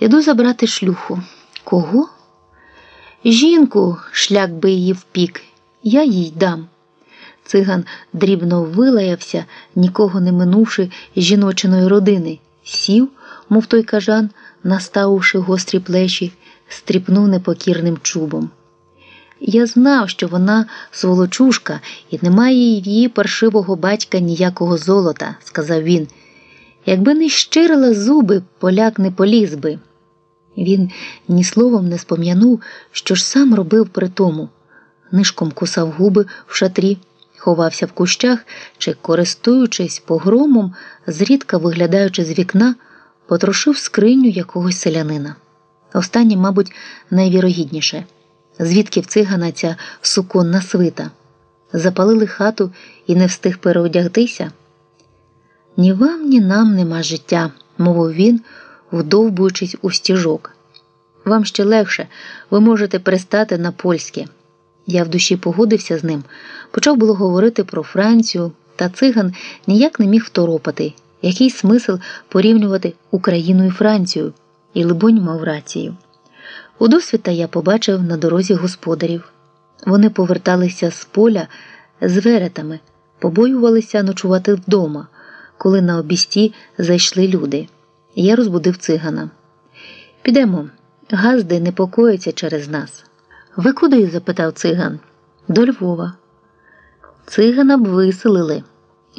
Іду забрати шлюху. Кого? Жінку, шлях би її впік, я їй дам. Циган дрібно вилаявся, нікого не минувши жіночиної родини, сів, мов той кажан, наставивши гострі плечі, стріпнув непокірним чубом. Я знав, що вона сволочушка, і немає її паршивого батька ніякого золота, сказав він. Якби не щирила зуби, поляк не поліз би. Він ні словом не спом'янув, що ж сам робив при тому. Нишком кусав губи в шатрі, ховався в кущах чи, користуючись погромом, зрідка виглядаючи з вікна, потрошив скриню якогось селянина. Останнє, мабуть, найвірогідніше звідки в цигана ця суконна свита. Запалили хату і не встиг переодягтися. Ні вам, ні нам нема життя, мовив він, вдовбуючись у стіжок. Вам ще легше, ви можете пристати на польське. Я в душі погодився з ним, почав було говорити про Францію, та циган ніяк не міг второпати, який смисл порівнювати Україну і Францію, і, либонь, мав рацію. У досвіта я побачив на дорозі господарів. Вони поверталися з поля з веретами, побоювалися ночувати вдома, коли на обісті зайшли люди. Я розбудив цигана. Підемо, газди непокоїться через нас. Ви куди? запитав циган. До Львова. Цигана б виселили.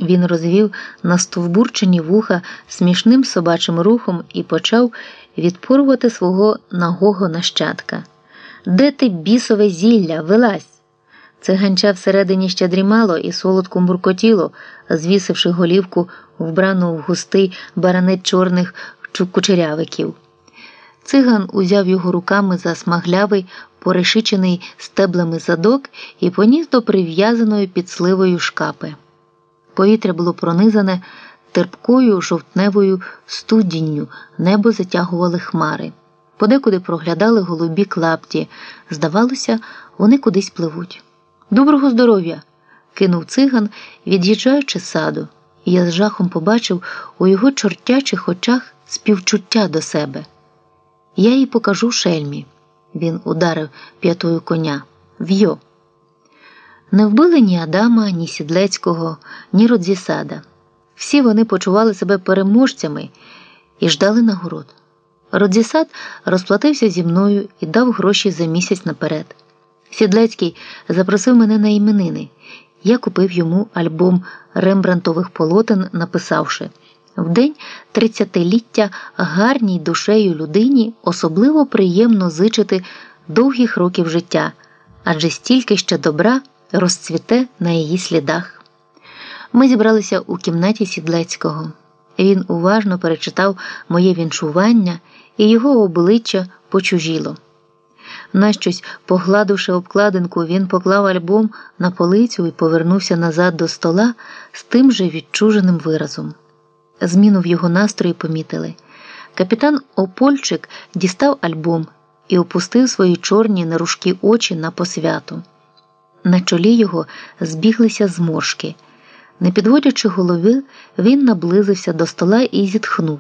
Він розвів на стовбурчені вуха смішним собачим рухом і почав відпорувати свого нагого нащадка. Де ти бісове зілля, вилазь? Циганча всередині ще дрімало і солодко муркотіло, звісивши голівку, вбрану в густий баранет чорних кучерявиків. Циган узяв його руками за смаглявий, порешичений стеблами задок і поніс до прив'язаної під сливою шкапи. Повітря було пронизане терпкою жовтневою студінню, небо затягували хмари. Подекуди проглядали голубі клапті. Здавалося, вони кудись пливуть. Доброго здоров'я! кинув циган, від'їжджаючи саду, і я з жахом побачив у його чортячих очах співчуття до себе. Я їй покажу шельмі. Він ударив п'ятою коня. В'йо. Не вбили ні Адама, ні Сідлецького, ні Родзісада. Всі вони почували себе переможцями і ждали нагород. Родзісад розплатився зі мною і дав гроші за місяць наперед. Сідлецький запросив мене на іменини. Я купив йому альбом рембрантових полотен, написавши в день тридцятиліття гарній душею людині особливо приємно зичити довгих років життя, адже стільки ще добра розцвіте на її слідах. Ми зібралися у кімнаті Сідлецького. Він уважно перечитав моє віншування, і його обличчя почужіло. Нащось, погладивши обкладинку, він поклав альбом на полицю і повернувся назад до стола з тим же відчуженим виразом. Зміну в його настрої помітили. Капітан Опольчик дістав альбом і опустив свої чорні нерушкі очі на посвяту. На чолі його збіглися зморшки. Не підводячи голови, він наблизився до стола і зітхнув.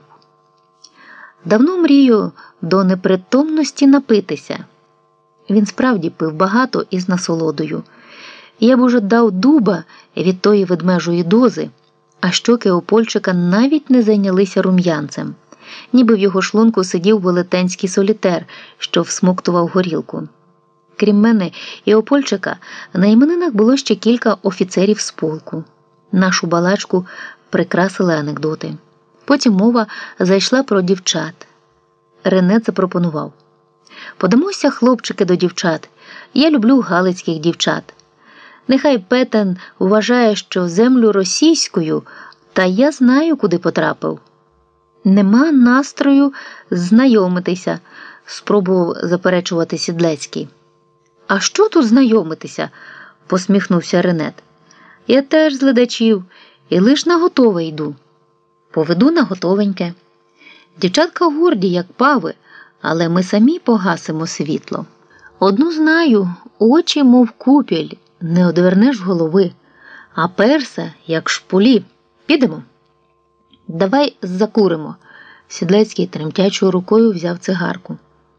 Давно мрію до непритомності напитися. Він справді пив багато і з насолодою. Я б уже дав дуба від тої ведмежої дози, а щоки Опольчика навіть не зайнялися рум'янцем, ніби в його шлунку сидів велетенський солітер, що всмоктував горілку. Крім мене і Опольчика, на іменинах було ще кілька офіцерів з полку. Нашу балачку прикрасили анекдоти. Потім мова зайшла про дівчат. Рене запропонував. Подамося, хлопчики, до дівчат. Я люблю галицьких дівчат. Нехай Петен вважає, що землю російською, та я знаю, куди потрапив. Нема настрою знайомитися, спробував заперечувати Сідлецький. А що тут знайомитися? посміхнувся Ренет. Я теж з ледачів і лиш на готове йду. Поведу на готовеньке. Дівчатка горді, як пави, але ми самі погасимо світло. Одну знаю, очі, мов купіль, не одвернеш голови, а перса, як шпулі. Підемо. Давай закуримо. Сідлецький тремтячою рукою взяв цигарку.